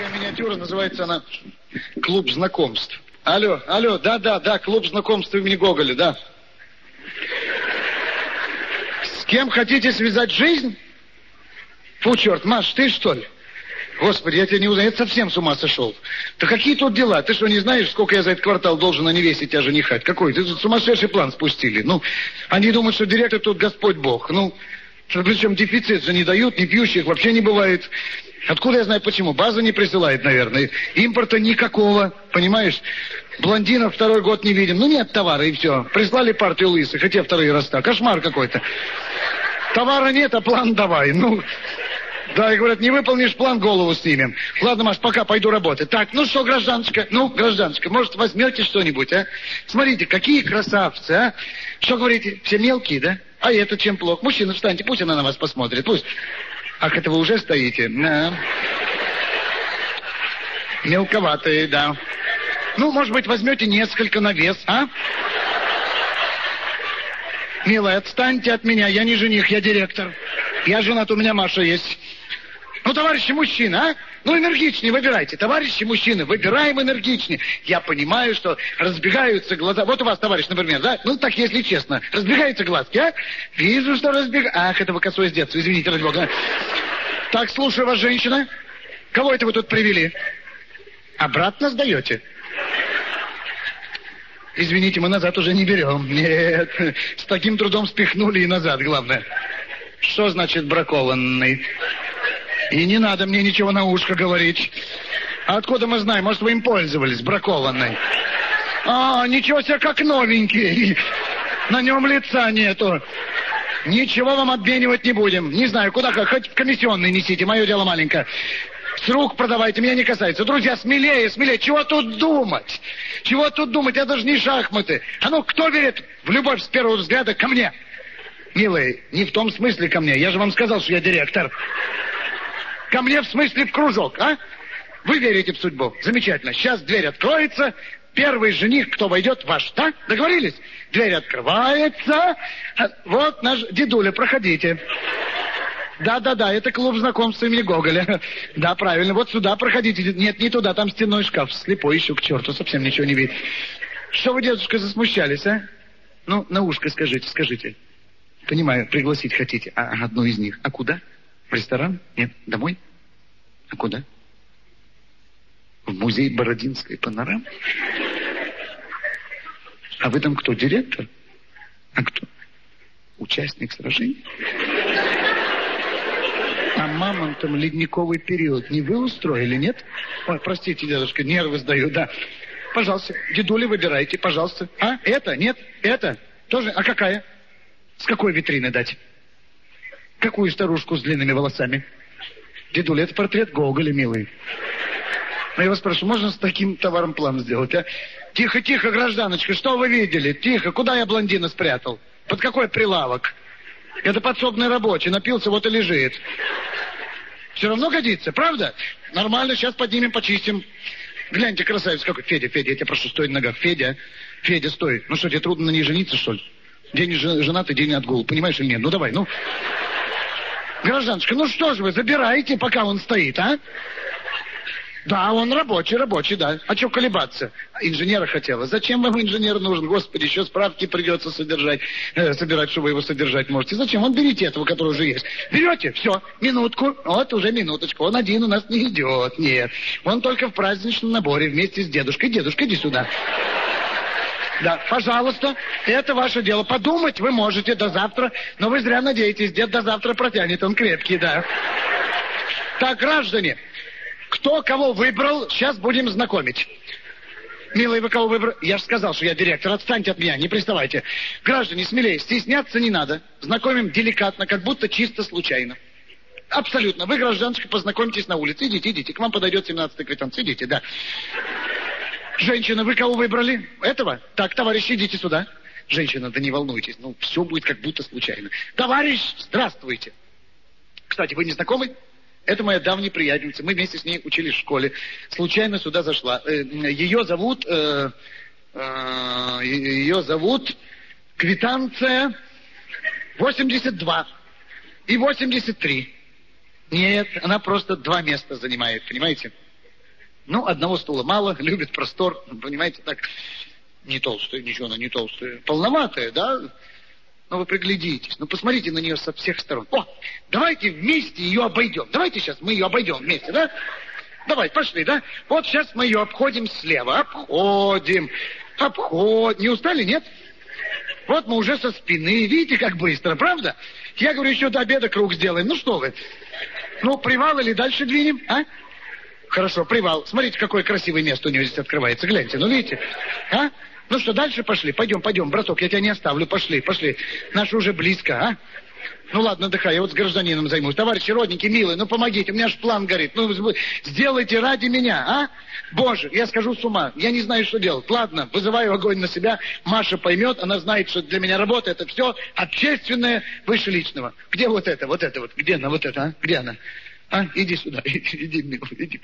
Такая миниатюра, называется она «Клуб знакомств». Алло, алло, да-да-да, клуб знакомств имени Гоголя, да. С кем хотите связать жизнь? Фу, черт, Маш, ты что ли? Господи, я тебя не узнаю, я совсем с ума сошел. Да какие тут дела? Ты что, не знаешь, сколько я за этот квартал должен на невесте тебя женихать? Какой? Ты тут сумасшедший план спустили. Ну, они думают, что директор тут Господь Бог. Ну, причем дефицит же не дают, не пьющих вообще не бывает. Откуда я знаю почему? База не присылает, наверное. Импорта никакого, понимаешь? Блондинов второй год не видим. Ну, нет товара, и все. Прислали партию лысых, хотя вторые роста. Кошмар какой-то. Товара нет, а план давай. Ну, да, и говорят, не выполнишь план, голову снимем. Ладно, Маш, пока пойду работать. Так, ну что, гражданочка, ну, гражданочка, может, возьмете что-нибудь, а? Смотрите, какие красавцы, а? Что говорите, все мелкие, да? А это чем плохо? Мужчина, встаньте, пусть она на вас посмотрит, пусть. Ах, это вы уже стоите? Да. Мелковатые, да. Ну, может быть, возьмете несколько на вес, а? Милая, отстаньте от меня, я не жених, я директор. Я женат, у меня Маша есть. Ну, товарищи мужчины, а? Ну, энергичнее выбирайте. Товарищи мужчины, выбираем энергичнее. Я понимаю, что разбегаются глаза. Вот у вас, товарищ, например, да? Ну, так, если честно. Разбегаются глазки, а? Вижу, что разбегаются. Ах, это вы косой с детства, извините, ради бога. Так, слушаю вас, женщина. Кого это вы тут привели? Обратно сдаете? Извините, мы назад уже не берем. Нет, с таким трудом спихнули и назад, главное. Что значит бракованный? И не надо мне ничего на ушко говорить. А откуда мы знаем? Может, вы им пользовались, бракованной? А, ничего себе, как новенький. На нем лица нету. Ничего вам обменивать не будем. Не знаю, куда, хоть комиссионный несите, мое дело маленькое. С рук продавайте, меня не касается. Друзья, смелее, смелее. Чего тут думать? Чего тут думать? Это же не шахматы. А ну, кто верит в любовь с первого взгляда ко мне? Милые, не в том смысле ко мне. Я же вам сказал, что я директор. Ко мне в смысле в кружок, а? Вы верите в судьбу. Замечательно. Сейчас дверь откроется. Первый жених, кто войдет, ваш, да? Договорились? Дверь открывается. Вот наш дедуля, проходите. Да-да-да, это клуб знакомств имени Гоголя. Да, правильно. Вот сюда проходите. Нет, не туда, там стенной шкаф. Слепой еще к черту, совсем ничего не видит. Что вы, дедушка, засмущались, а? Ну, на ушко скажите, скажите. Понимаю, пригласить хотите. А одну из них. А куда? В ресторан? Нет, домой? А куда? В музей Бородинской панорамы? А вы там кто, директор? А кто? Участник сражения? А мамонтом ледниковый период не вы устроили, нет? Ой, простите, дедушка, нервы сдаю, да. Пожалуйста, дедули выбирайте, пожалуйста. А, это, нет, это, тоже, а какая? С какой витрины дать? Какую старушку с длинными волосами? Дедуля, это портрет Гоголя, милый. Но я вас прошу, можно с таким товаром план сделать, а? Тихо, тихо, гражданочка, что вы видели? Тихо, куда я блондина спрятал? Под какой прилавок? Это подсобный рабочий, напился, вот и лежит. Все равно годится, правда? Нормально, сейчас поднимем, почистим. Гляньте, красавец какой. Федя, Федя, я тебя прошу, стой на ногах. Федя, Федя, стой. Ну что, тебе трудно на ней жениться, что ли? День женатый, день отгул. Понимаешь или нет? Ну давай, ну. Гражданочка, ну что же вы, забираете, пока он стоит, а? Да, он рабочий, рабочий, да. А что колебаться? Инженера хотела. Зачем вам инженер нужен? Господи, еще справки придется содержать, э, собирать, чтобы его содержать можете. Зачем? Он берите этого, который уже есть. Берете, все, минутку. Вот уже минуточку. Он один у нас не идет, нет. Он только в праздничном наборе вместе с дедушкой. Дедушка, иди сюда. Да, пожалуйста, это ваше дело. Подумать вы можете до завтра, но вы зря надеетесь. Дед до завтра протянет, он крепкий, да. Так, граждане, кто кого выбрал, сейчас будем знакомить. Милый, вы кого выбрали? Я же сказал, что я директор. Отстаньте от меня, не приставайте. Граждане, смелее, стесняться не надо. Знакомим деликатно, как будто чисто случайно. Абсолютно. Вы, гражданочка, познакомитесь на улице. Идите, идите. К вам подойдет 17-й квитанция. Идите, да. Женщина, вы кого выбрали? Этого? Так, товарищи, идите сюда. Женщина, да не волнуйтесь, ну, все будет как будто случайно. Товарищ, здравствуйте. Кстати, вы не знакомы? Это моя давняя приятельница. Мы вместе с ней учились в школе. Случайно сюда зашла. Э, ее зовут... Э, э, ее зовут Квитанция 82 и 83. Нет, она просто два места занимает, понимаете? Ну, одного стула мало, любит простор, понимаете, так, не толстая, ничего она не толстая, полноватая, да? Ну, вы приглядитесь, ну, посмотрите на нее со всех сторон. О, давайте вместе ее обойдем, давайте сейчас мы ее обойдем вместе, да? Давай, пошли, да? Вот сейчас мы ее обходим слева, обходим, обходим. Не устали, нет? Вот мы уже со спины, видите, как быстро, правда? Я говорю, еще до обеда круг сделаем. Ну что вы? Ну, привал или дальше двинем, а? Хорошо, привал. Смотрите, какое красивое место у него здесь открывается. Гляньте, ну видите? А? Ну что, дальше пошли? Пойдем, пойдем, браток, я тебя не оставлю. Пошли, пошли. Наши уже близко, а? Ну ладно, отдыхай, я вот с гражданином займусь. Товарищи, родники, милые, ну помогите, у меня аж план горит. Ну сделайте ради меня, а? Боже, я скажу с ума, я не знаю, что делать. Ладно, вызываю огонь на себя, Маша поймет, она знает, что для меня работа это все общественное выше личного. Где вот это, вот это вот, где она, вот это, а? Где она? А, иди сюда, иди, милый, иди.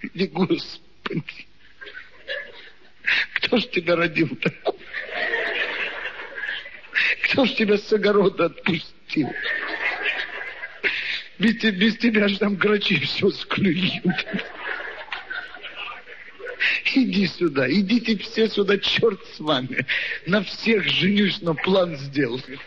Иди, Господи. Кто ж тебя родил-то? Кто ж тебя с огорода отпустил? Без, без тебя же там грачи все склюют. Иди сюда, идите все сюда, черт с вами. На всех женюсь, но план сделаю.